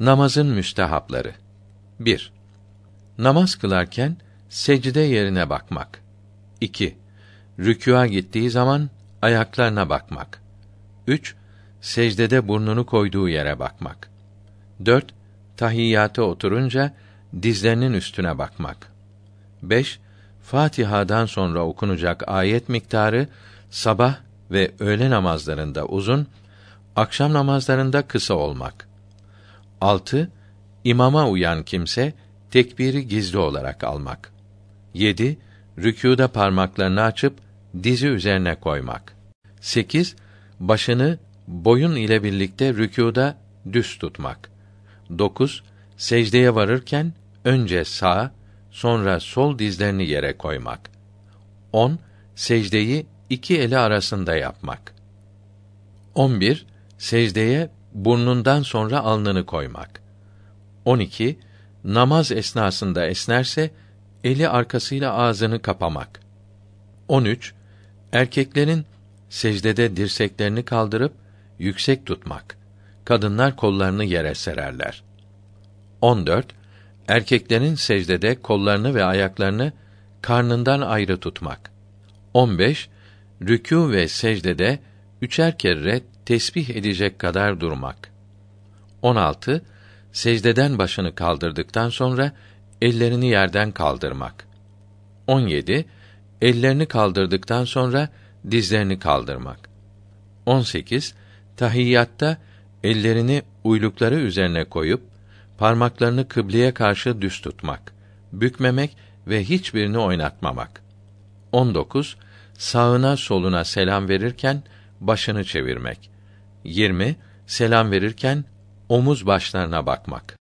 Namazın müstehapları. 1. Namaz kılarken secde yerine bakmak. 2. Rükûa gittiği zaman ayaklarına bakmak. 3. Secdede burnunu koyduğu yere bakmak. 4. Tahiyyata oturunca dizlerinin üstüne bakmak. 5. Fatiha'dan sonra okunacak ayet miktarı sabah ve öğle namazlarında uzun, akşam namazlarında kısa olmak. 6. İmama uyan kimse tekbiri gizli olarak almak. 7. Rükûda parmaklarını açıp dizi üzerine koymak. 8. Başını boyun ile birlikte rükûda düz tutmak. 9. Secdeye varırken önce sağ, sonra sol dizlerini yere koymak. 10. Secdeyi iki eli arasında yapmak. 11. Secdeye burnundan sonra alnını koymak. 12. Namaz esnasında esnerse eli arkasıyla ağzını kapamak. 13. Erkeklerin secdede dirseklerini kaldırıp yüksek tutmak. Kadınlar kollarını yere sererler. 14. Erkeklerin secdede kollarını ve ayaklarını karnından ayrı tutmak. 15. Rükû ve secdede üçer kere tesbih edecek kadar durmak. 16. Secdeden başını kaldırdıktan sonra ellerini yerden kaldırmak. 17. Ellerini kaldırdıktan sonra dizlerini kaldırmak. 18. Tahiyyatta ellerini uylukları üzerine koyup parmaklarını kıbleye karşı düz tutmak, bükmemek ve hiçbirini oynatmamak. 19. Sağına soluna selam verirken başını çevirmek. 20. Selam verirken omuz başlarına bakmak.